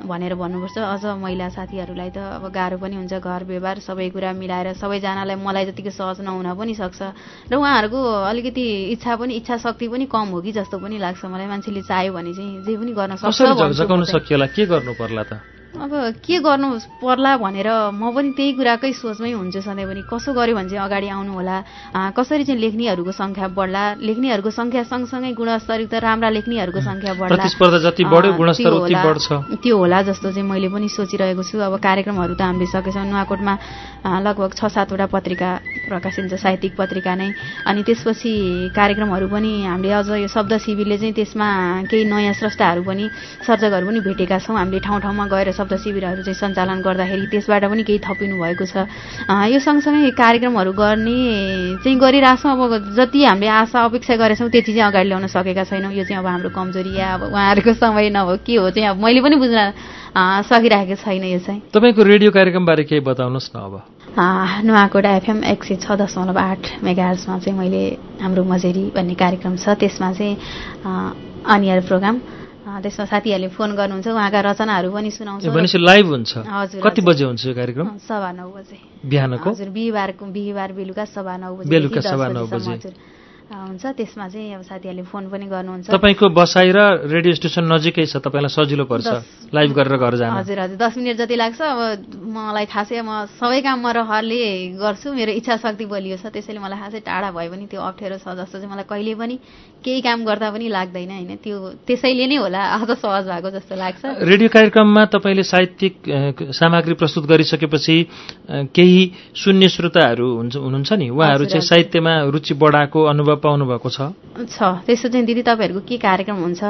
भनेर भन्नुपर्छ। अझ महिला साथीहरूलाई त अब गाह्रो पनि हुन्छ घर व्यवहार सबै कुरा मिलाएर सबैजनालाई मलाई जतिको सहज नहुन पनि सक्छ। र उहाँहरूको अलिकति इच्छा पनि इच्छा शक्ति पनि कम हो कि जस्तो पनि लाग्छ। मलाई मान्छेले चाह्यो भने चाहिँ जे पनि गर्न सक्छ के गर्नु पर्ला त? अब के गर्नु पर्ला भनेर म पनि त्यही कुराकै सोचमै हुन्छु सधैँभरि। कसो गर्यो भने चाहिँ अगाडि आउनु होला कसरी चाहिँ लेख्नेहरूको सङ्ख्या बढ्ला? लेख्नेहरूको सङ्ख्या सँगसँगै गुणस्तरयुक्त राम्रा लेख्नेहरूको सङ्ख्या बढ्ला। जति बढ्यो गुणस्तर त्यो उति होला- बढ्छ। त्यो होला जस्तो चाहिँ मैले पनि सोचिरहेको छु। अब कार्यक्रमहरू त हामीले सकेछौँ। नुवाकोटमा लगभग छ सातवटा पत्रिका प्रकाशित हुन्छ साहित्यिक पत्रिका नै। अनि त्यसपछि कार्यक्रमहरू पनि हामीले अझ यो शब्द शिविरले चाहिँ त्यसमा केही नयाँ स्रष्टाहरू पनि सर्जकहरू पनि भेटेका छौँ। हामीले ठाउँ ठाउँमा गएर शब्द शिविरहरू चाहिँ सञ्चालन गर्दाखेरि त्यसबाट पनि केही थपिनु भएको छ। यो सँगसँगै कार्यक्रमहरू गर्ने चाहिँ गरिरहेछौँ। अब जति हामीले आशा अपेक्षा गरेछौँ त्यति चाहिँ अगाडि ल्याउन सकेका छैनौँ। यो चाहिँ अब हाम्रो कमजोरी या अब उहाँहरूको समय नभयो के हो चाहिँ अब मैले पनि बुझ्न सकिरहेको छैन यो चाहिँ। तपाईँको रेडियो कार्यक्रमबारे केही बताउनुहोस् न अब। नुवाकोटा एफएम एक सय छ दशमलव आठ मेगाहर्समा चाहिँ मैले हाम्रो मजेरी भन्ने कार्यक्रम छ। त्यसमा चाहिँ अनियर प्रोग्राम। त्यसमा साथीहरूले फोन गर्नुहुन्छ उहाँका रचनाहरू पनि सुनाउँछौँ। भनेपछि लाइभ हुन्छ। हजुर, कति। बजे हुन्छ यो कार्यक्रम? सवा नौ बजे। बिहानको? हजुर बिहिबारको बिहिबार बेलुका सवा नौ बजे बेलुका सवा नौ बजे। हुन्छ। त्यसमा चाहिँ अब साथीहरूले फोन पनि गर्नुहुन्छ। तपाईँको बसाइ र रेडियो स्टेसन नजिकै छ तपाईँलाई सजिलो पर्छ। लाइभ गरेर घर जान। हजुर हजुर। दस मिनट जति लाग्छ अब मलाई खासै म सबै काम म रहरले गर्छु। मेरो इच्छा शक्ति बलियो छ। त्यसैले मलाई खासै टाढा भयो भने त्यो अप्ठ्यारो छ जस्तो चाहिँ मलाई कहिले पनि केही काम गर्दा पनि लाग्दैन होइन? त्यो त्यसैले नै होला अझ सहज भएको जस्तो लाग्छ। रेडियो कार्यक्रममा तपाईँले साहित्यिक सामग्री प्रस्तुत गरिसकेपछि केही सुन्ने श्रोताहरू हुन्छ हुनुहुन्छ नि? उहाँहरू चाहिँ। साहित्यमा रुचि बढाएको अनुभव पाउनु भएको छ? छ। त्यस्तो चाहिँ दिदी तपाईँहरूको के कार्यक्रम हुन्छ?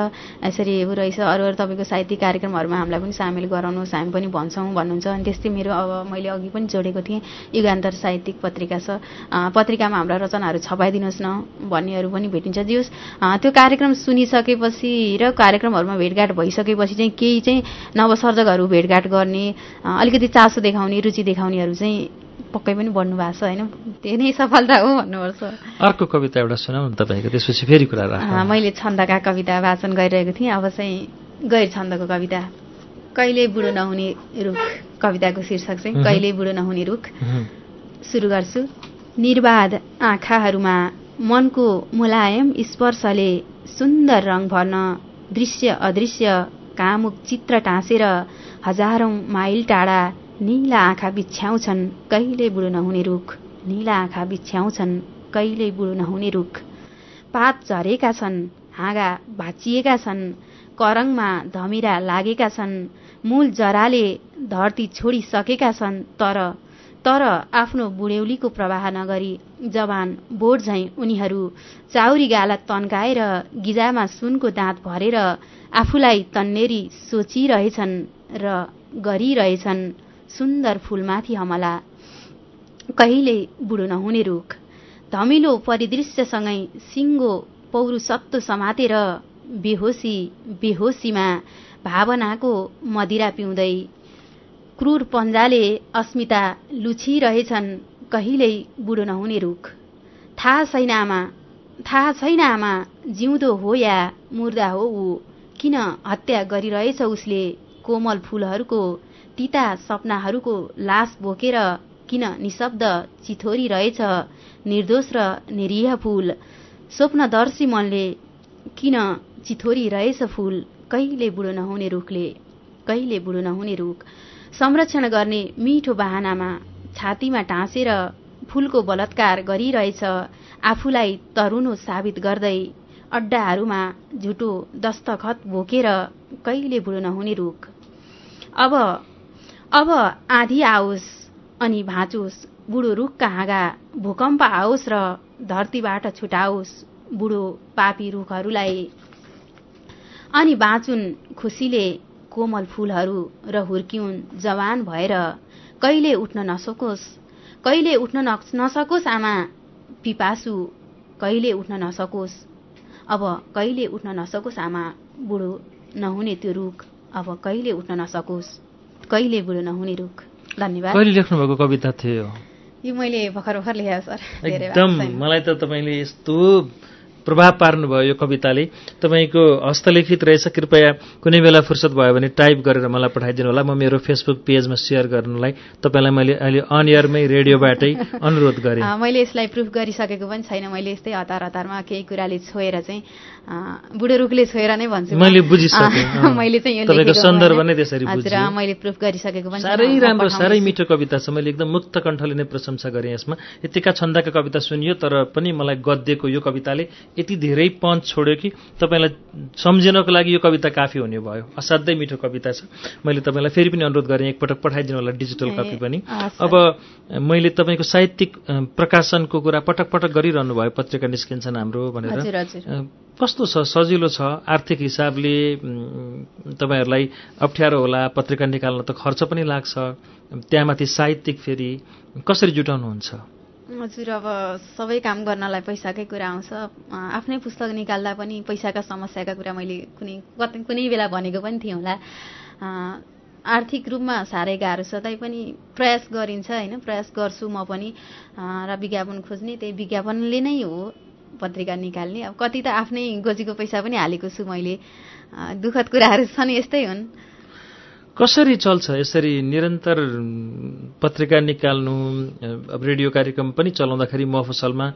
यसरी उ रहेछ। अरू अरू तपाईँको साहित्यिक कार्यक्रमहरूमा हामीलाई पनि सामेल गराउनुहोस्। हामी पनि भन्छौँ भन्नुहुन्छ। अनि त्यस्तै मेरो अब मैले अघि पनि जोडेको थिएँ युगान्तर साहित्यिक पत्रिका छ। पत्रिकामा हाम्रा रचनाहरू छपाइदिनुहोस् न भन्नेहरू पनि भेटिन्छ। जे होस् अँ, त्यो कार्यक्रम सुनिसकेपछि र कार्यक्रमहरूमा भेटघाट भइसकेपछि चाहिँ केही चाहिँ नवसर्जकहरू भेटघाट गर्ने अलिकति चासो देखाउने रुचि देखाउनेहरू चाहिँ पक्कै पनि बढ्नु भएको छ होइन? त्यही नै सफलता हो भन्नुपर्छ। अर्को कविता एउटा सुनाउनु तपाईँको त्यसपछि फेरि कुरा मैले छन्दका कविता वाचन गरिरहेको थिएँ अब चाहिँ गैर छन्दको कविता। कहिले बुढो नहुने रुख कविताको शीर्षक चाहिँ। कहिले बुढो नहुने रुख। सुरु गर्छु। निर्बाध आँखाहरूमा मनको मुलायम स्पर्शले सुन्दर रङ भर्न दृश्य अदृश्य कामुक चित्र टाँसेर हजारौँ माइल टाढा निला आँखा बिछ्याउँछन् कहिले बुढो नहुने रुख। निला आँखा बिछ्याउँछन् कहिले बुढो नहुने रुख। पात झरेका छन् हाँगा भाँचिएका छन् करङमा धमिरा लागेका छन् मूल जराले धरती छोडिसकेका छन् तर तर आफ्नो बुढ्यौलीको प्रवाह नगरी जवान बोट झैँ उनीहरू चाउरी गाला तन्काएर गिजामा सुनको दाँत भरेर आफूलाई तन्नेरी सोचिरहेछन् र गरिरहेछन्। सुन्दर फुलमाथि हमला। कहिले बुढो नहुने रुख। धमिलो परिदृश्यसँगै सिङ्गो पौरुसत्व समातेर बेहोसी बेहोसीमा भावनाको मदिरा पिउँदै क्रूर पन्जाले अस्मिता लुछिरहेछन् कहिल्यै बुढो नहुने रुख। थाहा छैन आमा थाहा छैन आमा जिउँदो हो या मुर्दा हो ऊ। किन हत्या गरिरहेछ उसले कोमल फुलहरूको तिता सपनाहरूको लास बोकेर किन निशब्द चिथोरी रहेछ निर्दोष र निरीह फूल? स्वप्नदर्शी मनले किन चिथोरी रहेछ फूल? कहिले बुढो नहुने रुखले कहिले बुढो नहुने रुख? संरक्षण गर्ने मिठो बाहनामा छातीमा टाँसेर फूलको बलात्कार गरिरहेछ आफूलाई तरुनो साबित गर्दै अड्डाहरूमा झुटो दस्तखत बोकेर कहिले बुढो नहुने रुख? अब अब आधी आओस् अनि भाँचोस् बुढो रुखका हाँगा भूकम्प आओस् र धरतीबाट छुटाओस् बुढो पापी रुखहरूलाई। अनि बाँचुन् खुसीले कोमल फूलहरू र हुर्किउन् जवान भएर कहिले उठ्न नसकोस् कहिले उठ्न नसकोस् आमा पिपासु कहिले उठ्न नसकोस् अब कहिले उठ्न नसकोस् आमा बुढो नहुने त्यो रुख अब कहिले उठ्न नसकोस्। कहिले बुढो नहुने रुख? धन्यवाद। कहिले लेख्नुभएको कविता थियो? यो मैले भर्खर भर्खर लेखेँ सर। एकदम मलाई त तपाईँले यस्तो प्रभाव पार्नुभयो यो कविताले। तपाईँको हस्तलिखित रहेछ कृपया कुनै बेला फुर्सद भयो भने टाइप गरेर मलाई पठाइदिनु होला। म मेरो फेसबुक पेजमा सेयर गर्नलाई तपाईँलाई मैले अहिले अनएयरमै रेडियोबाटै अनुरोध गरेँ। मैले यसलाई प्रुफ गरिसकेको पनि छैन। मैले यस्तै हतार हतारमा केही कुराले छोएर चाहिँ बुढो रुखले छोएर नै भन्छु मैले बुझिसकेँ। मैले चाहिँ तपाईँको सन्दर्भ नै त्यसरी मैले प्रुफ गरिसकेको पनि साह्रै राम्रो साह्रै मिठो कविता छ। मैले एकदम मुक्त कण्ठले नै प्रशंसा गरेँ यसमा। यतिका छन्दका कविता सुनियो तर पनि मलाई गद्यको यो कविताले यति धेरै पञ्च छोड्यो कि तपाईँलाई सम्झिनको लागि यो कविता काफी हुने भयो। असाध्यै मिठो कविता छ। मैले तपाईँलाई फेरि पनि अनुरोध गरेँ एकपटक पठाइदिनु होला डिजिटल कपी पनि। अब मैले तपाईँको साहित्यिक प्रकाशनको कुरा पटक पटक गरिरहनु भयो पत्रिका निस्किन्छन् हाम्रो भनेर। कस्तो छ? सजिलो छ? आर्थिक हिसाबले तपाईँहरूलाई अप्ठ्यारो होला पत्रिका निकाल्न त खर्च पनि लाग्छ। त्यहाँमाथि साहित्यिक फेरि कसरी जुटाउनुहुन्छ? हजुर अब सबै काम गर्नलाई पैसाकै कुरा आउँछ। आफ्नै पुस्तक निकाल्दा पनि पैसाका समस्याका कुरा मैले कुनै कतै कुनै बेला भनेको पनि थिएँ होला। आर्थिक रूपमा साह्रै गाह्रो छ तैपनि प्रयास गरिन्छ होइन प्रयास गर्छु म पनि। र विज्ञापन खोज्ने त्यही विज्ञापनले नै हो पत्रिका निकाल्ने। अब कति त आफ्नै गोजीको पैसा पनि हालेको छु मैले। दुःखद कुराहरू छन् यस्तै हुन्। कसरी चल्छ? यसरी निरन्तर पत्रिका निकाल्नु अब रेडियो कार्यक्रम पनि चलाउँदाखेरि मफसलमा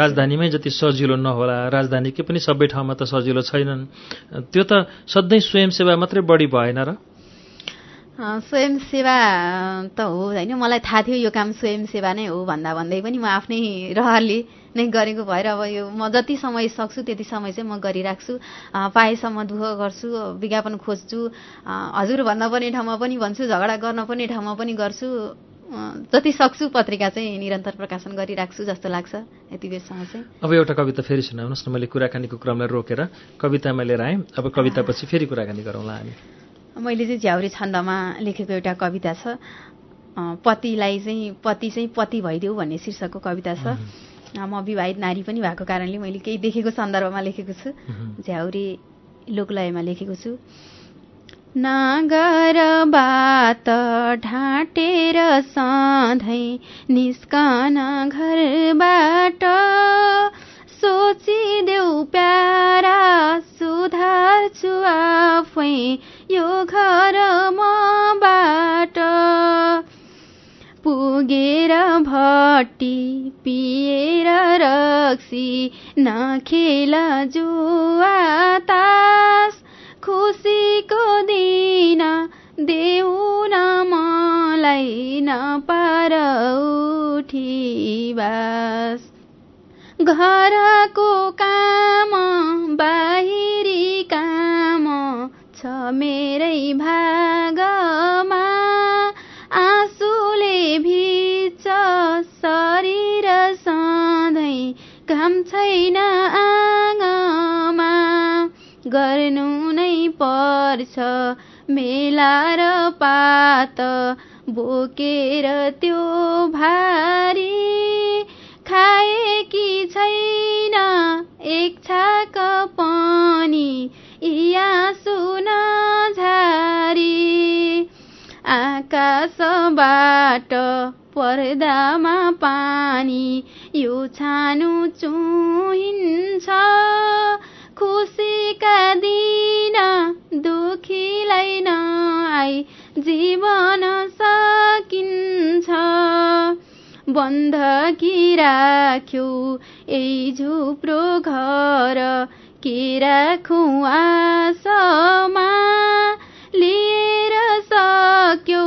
राजधानीमै जति सजिलो नहोला राजधानीकै पनि सबै ठाउँमा त सजिलो छैनन्। त्यो त सधैँ स्वयंसेवा मात्रै बढी भएन र? स्वयंसेवा त हो होइन? मलाई थाहा थियो यो काम स्वयंसेवा नै हो भन्दा भन्दै पनि म आफ्नै रहरले नै गरेको भएर अब यो म जति समय सक्छु त्यति समय चाहिँ म गरिराख्छु। पाएसम्म दुःख गर्छु विज्ञापन खोज्छु। हजुर भन्न पर्ने ठाउँमा पनि भन्छु झगडा गर्न पर्ने ठाउँमा पनि गर्छु। जति सक्छु पत्रिका चाहिँ निरन्तर प्रकाशन गरिराख्छु जस्तो लाग्छ यति बेरसम्म चाहिँ। अब एउटा कविता फेरि सुनाउनुहोस् न मैले कुराकानीको क्रमलाई रोकेर कविता मैले आएँ। अब कवितापछि फेरि कुराकानी गरौँला हामी। मैले चाहिँ झ्याउरे छन्दमा लेखेको एउटा कविता छ। पतिलाई चाहिँ पति चाहिँ पति भइदेऊ भन्ने शीर्षकको कविता छ। म विवाहित नारी पनि भएको कारणले मैले केही देखेको सन्दर्भमा लेखेको छु। झ्याउरे लोकलयमा लेखेको छु। नागर बात ढाँटेर सधैँ निस्कन घरबाट सोचिदेऊ प्यारा सुधार्छु आफै यो घर मबाट। पुगेर भट्टी पिएर रक्सी नखेल जुवा तास खुसीको दिन देऊ न मलाई नपार उठिबास घरको काम बाहिरी काम छ मेरै भागमा काम छैन आँगमा। गर्नु नै पर्छ मेला र पात। बोकेर त्यो भारी खाएकी छैन? एक छाक पनि सुन झारी। आकाशबाट पर्दामा पानी यो छानु चुहिन्छ खुसीका दिन दुखीलाई नआई जीवन सकिन्छ। बन्धकी राख्यो यही झुप्रो घर के राखौँ आसमा लिएर सक्यो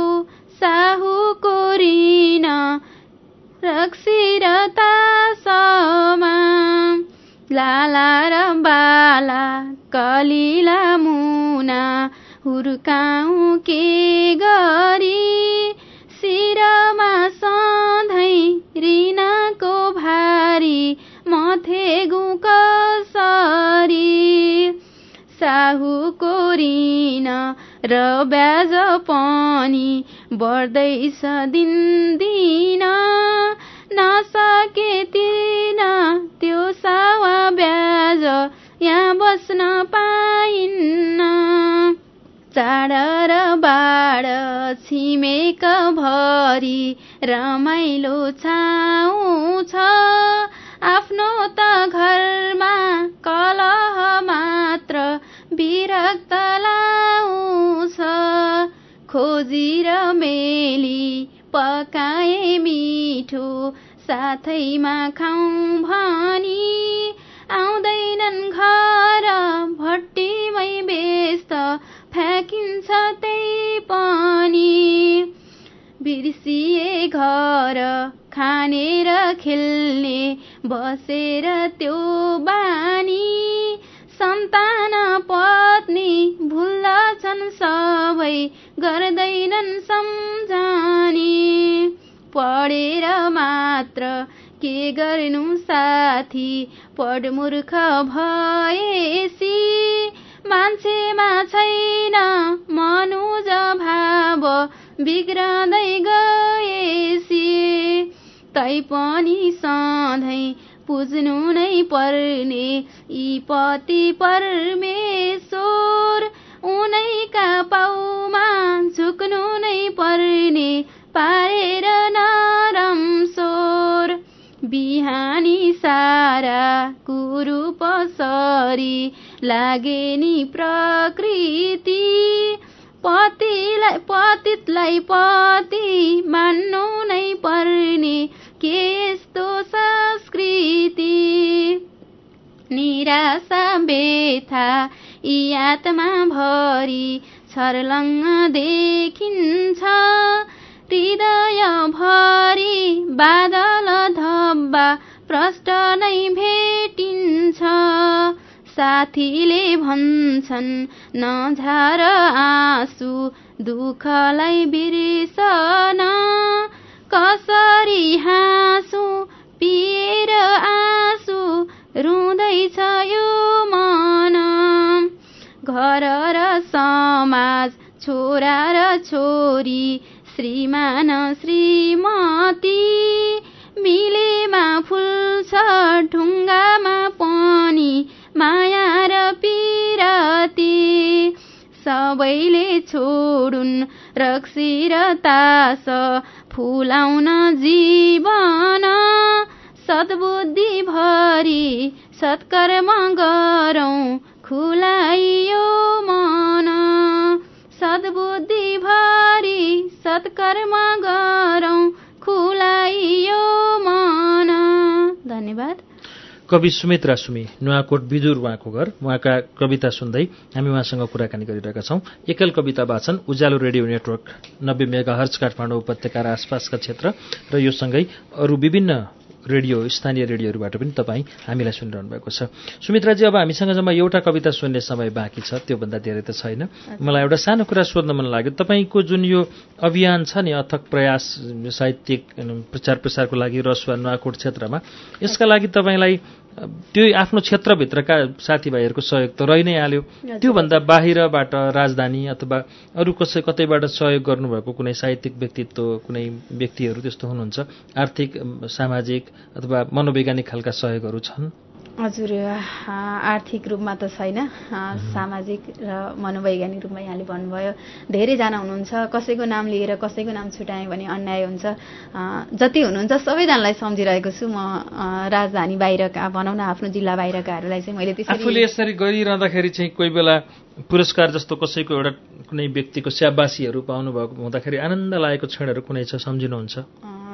साहुको ऋण रक्सिरता समा। लाला र बाला कलिला मुना हुर्काउ के गरी? शिरमा सधैँ ऋणको भारी मथेगु कसरी साहुको ऋण र ब्याज पनि बढ्दैछ दिनदिन। नसके तिर्न त्यो सावा ब्याज यहाँ बस्न पाइन्न। चाड र बाड छिमेक भरि रमाइलो छाउँछ। आफ्नो त घरमा कलह मात्र विरक्त लाउँछ। खोजी र मेली पकाए मिठो साथैमा खाउँ भनी। आउँदैनन् घर भट्टीमै व्यस्त फ्याँकिन्छ त्यही पनि। बिर्सिए घर खाने र खेल्ने बसेर त्यो बानी। सन्तान पत्नी भुल्दछन् सबै गर्दैनन् सम्झानी। पढेर मात्र के गर्नु साथी? पढमूर्ख भएसी मान्छेमा छैन मनुज भाव बिग्रदै गएसी। तैपनि सधैँ पुज्नु नै पर्ने यी पति परमेश्वर उनैका पाउमा झुक्नु नै पर्ने। पारेर नरम स्वर। बिहानी सारा कुरु पसरी लागे नि प्रकृति। पतिलाई पतितलाई पति मान्नु नै पर्ने के यस्तो संस्कृति? निराशा बेथा यी आत्मा भरि छर्लङ्ग देखिन्छ। हृदय भरि बादल धब्बा प्रष्ट नै भेटिन्छ। साथीले भन्छन् नझार आँसु दुःखलाई बिर्सन। कसरी हाँसु पिएर आँसु रुँदैछ यो मन। घर र समाज छोरा र छोरी श्रीमान श्रीमती। मिलेमा फुल्छ ढुङ्गामा पनि माया र पिरती। सबैले छोडुन् रक्सी र तास फुलाउन जीवन। सद्बुद्धि भरि सत्कर्म गरौँ खुलाइयो मन। सद्बुद्धि भरि सत्कर्म गरौँ खुलाइयो मन। धन्यवाद। कवि सुमित्रा सुमी नुवाकोट बिजुर उहाँको घर। उहाँका कविता सुन्दै हामी उहाँसँग कुराकानी गरिरहेका छौं। एकल कविता वाचन उज्यालो रेडियो नेटवर्क नब्बे मेगा हर्च काठमाडौँ उपत्यका र आसपासका क्षेत्र र यो सँगै अरू विभिन्न रेडियो स्थानीय रेडियोहरूबाट पनि तपाईँ हामीलाई सुनिरहनु भएको छ। सुमित्राजी अब हामीसँग जम्मा एउटा कविता सुन्ने समय बाँकी छ त्योभन्दा धेरै त छैन। मलाई एउटा सानो कुरा सोध्न मन लाग्यो। तपाईँको जुन यो अभियान छ नि अथक प्रयास साहित्यिक प्रचार प्रसारको लागि रसुवा नुवाकोट क्षेत्रमा यसका लागि तपाईँलाई त्यो आफ्नो क्षेत्रभित्रका साथीभाइहरूको सहयोग त रहि नै हाल्यो त्योभन्दा बाहिरबाट राजधानी अथवा अरू कसै कतैबाट सहयोग गर्नुभएको कुनै साहित्यिक व्यक्तित्व कुनै व्यक्तिहरू त्यस्तो हुनुहुन्छ। आर्थिक सामाजिक अथवा मनोवैज्ञानिक खालका सहयोगहरू छन्। हजुर आर्थिक रूपमा त छैन। सामाजिक र मनोवैज्ञानिक रूपमा यहाँले भन्नुभयो। धेरैजना हुनुहुन्छ। कसैको नाम लिएर कसैको नाम छुट्याएँ भने अन्याय हुन्छ। जति हुनुहुन्छ सबैजनालाई सम्झिरहेको छु। म राजधानी बाहिरका भनौँ न आफ्नो जिल्ला बाहिरकाहरूलाई चाहिँ मैले त्यसरी आफूले यसरी गरिरहँदाखेरि चाहिँ कोही बेला पुरस्कार जस्तो कसैको एउटा कुनै व्यक्तिको स्याबासीहरू पाउनुभएको हुँदाखेरि आनन्द लागेको क्षणहरू कुनै छ सम्झिनुहुन्छ?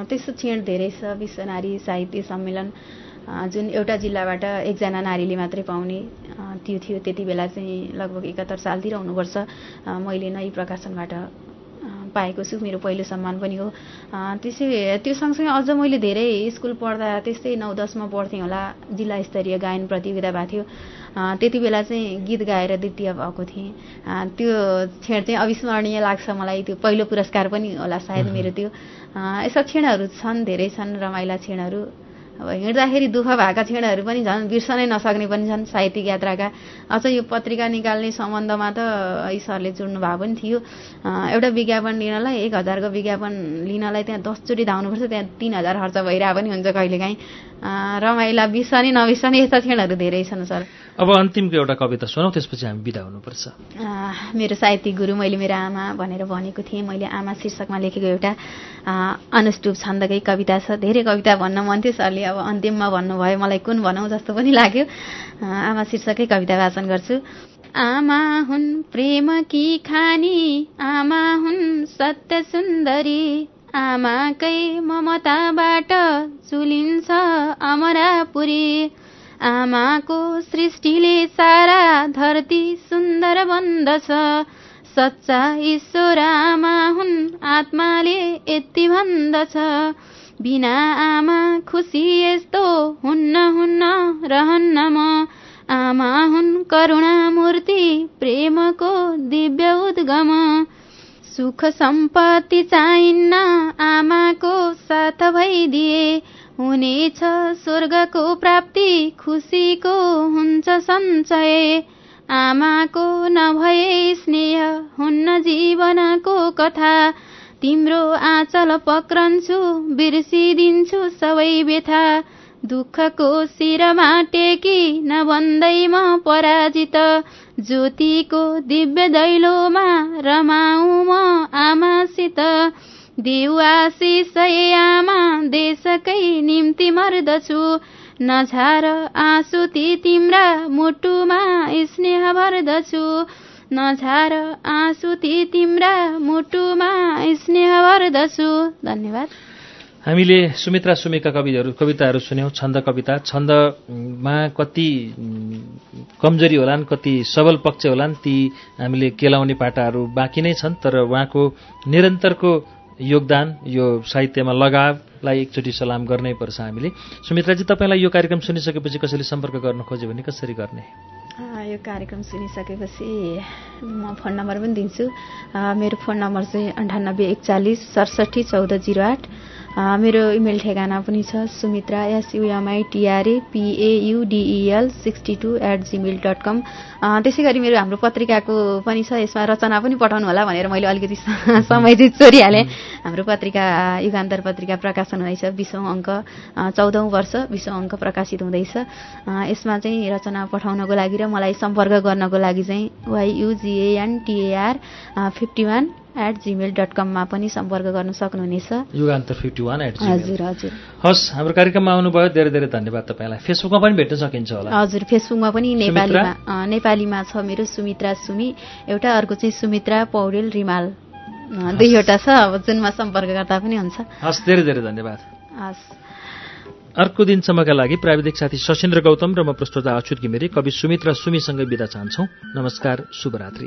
त्यस्तो क्षण धेरै छ। विश्व नारी साहित्य सम्मेलन जुन एउटा जिल्लाबाट एकजना नारीले मात्रै पाउने त्यो थियो त्यति बेला चाहिँ लगभग एकात्तर सालतिर हुनुपर्छ। मैले नै प्रकाशनबाट पाएको छु मेरो पहिलो सम्मान पनि हो। त्यसै त्यो सँगसँगै अझ मैले धेरै स्कुल पढ्दा त्यस्तै नौ दसमा पढ्थेँ होला जिल्ला स्तरीय गायन प्रतियोगिता भएको थियो। त्यति बेला चाहिँ गीत गाएर द्वितीय भएको थिएँ। त्यो क्षण चाहिँ अविस्मरणीय लाग्छ मलाई त्यो पहिलो पुरस्कार पनि होला सायद मेरो त्यो। यस्ता क्षणहरू छन् धेरै छन् रमाइला क्षणहरू। अब हिँड्दाखेरि दुःख भएका क्षणहरू पनि झन् बिर्सनै नसक्ने पनि छन् साहित्यिक यात्राका अझ यो पत्रिका निकाल्ने सम्बन्धमा त सरले जोड्नु भएको पनि थियो। एउटा विज्ञापन लिनलाई एक हजारको विज्ञापन लिनलाई त्यहाँ दसचोटि धाउनुपर्छ त्यहाँ तिन हजार खर्च भइरहेको पनि हुन्छ कहिलेकाहीँ। रमाइला बिर्सने नबिर्सने यस्ता क्षणहरू धेरै छन् सर। अब अन्तिमको एउटा कविता सुनौ त्यसपछि हामी बिदा हुनुपर्छ। मेरो साहित्यिक गुरु मैले मेरो आमा भनेर भनेको थिएँ। मैले आमा शीर्षकमा लेखेको एउटा अनुष्टुप छन्दकै कविता छ। धेरै कविता भन्न मन थियो सरले। अब अन्तिममा भन्नुभयो मलाई कुन भनौँ जस्तो पनि लाग्यो। आमा शीर्षकै कविता वाचन गर्छु। आमा हुन् प्रेम कि खानी? आमा हुन् सत्य सुन्दरी? आमाकै ममताबाट चुलिन्छ अमरापुरी आमाको सृष्टिले सारा धरती सुन्दर बन्दछ। सच्चा ईश्वर आमा हुन् आत्माले यति भन्दछ। बिना आमा खुसी यस्तो हुन्न हुन्न रहन्न म। आमा हुन् करुणा मूर्ति प्रेमको दिव्य उद्गम। सुख सम्पत्ति चाहिन्न आमाको साथ भइदिए। हुनेछ स्वर्गको प्राप्ति खुसीको हुन्छ सञ्चय। आमाको नभए स्नेह हुन्न जीवनको कथा। तिम्रो आँचल पक्रन्छु बिर्सिदिन्छु सबै व्यथा। दुःखको शिरमा टेकी म पराजित। ज्योतिको दिव्य दैलोमा रमाऊ म आमासित। देउ आशिष आमा देशकै निम्ति मर्दछु। नझार आँसु ती तिम्रा मुटुमा स्नेह भर्दछु नझार आँसु ती तिम्रा मुटुमा स्नेह भर्दछु धन्यवाद। हामीले सुमित्रा सुमिका कविहरू कविताहरू सुन्यौँ। छन्द कविता। छन्दमा कति कमजोरी होलान् कति सबल पक्ष होलान् ती हामीले केलाउने पाटाहरू बाँकी नै छन् तर उहाँको निरन्तरको योगदान यो साहित्यमा लगावलाई एकचोटि सलाम गर्नै पर्छ हामीले। सुमित्राजी तपाईँलाई यो कार्यक्रम सुनिसकेपछि कसैले सम्पर्क गर्न खोज्यो भने कसरी गर्ने? यो कार्यक्रम सुनिसकेपछि म फोन नम्बर पनि दिन्छु। मेरो फोन नम्बर चाहिँ अन्ठानब्बे एकचालिस सडसठी चौध जिरो आठ। मेरो इमेल ठेगाना पनि छ Sumitra एसयुएमआइटिआरए पिएयुडिइएल sixty two at Gmail dot कम त्यसै गरी मेरो हाम्रो पत्रिकाको पनि छ यसमा रचना पनि पठाउनु होला भनेर मैले अलिकति समय चाहिँ चोरिहालेँ हाम्रो पत्रिका युगान्तर पत्रिका प्रकाशन हुँदैछ बिसौँ अङ्क चौधौँ वर्ष बिसौँ अङ्क प्रकाशित हुँदैछ। यसमा चाहिँ रचना पठाउनको लागि र मलाई सम्पर्क गर्नको लागि चाहिँ वाइयुजिएनटिएआर fifty one at Gmail dot कममा पनि सम्पर्क गर्न सक्नुहुनेछ। युगान्तर फिफ्टी वान एट हजुर हजुर। हस् हाम्रो कार्यक्रममा आउनुभयो धेरै धेरै धन्यवाद तपाईँलाई। फेसबुकमा पनि भेट्न सकिन्छ होला। हजुर फेसबुकमा पनि नेपालीमा नेपालीमा छ मेरो सुमित्रा सुमी। एउटा अर्को चाहिँ सुमित्रा पौडेल रिमाल। दुईवटा छ अब जुनमा सम्पर्क गर्दा पनि हुन्छ। हस् धेरै धेरै धन्यवाद। हस्। अर्को दिनसम्मका लागि प्राविधिक साथी सशेन्द्र गौतम र म प्रस्तोता अच्युत घिमिरे कवि सुमित्रा सुमीसँगै बिदा चाहन्छौ। नमस्कार शुभरात्री।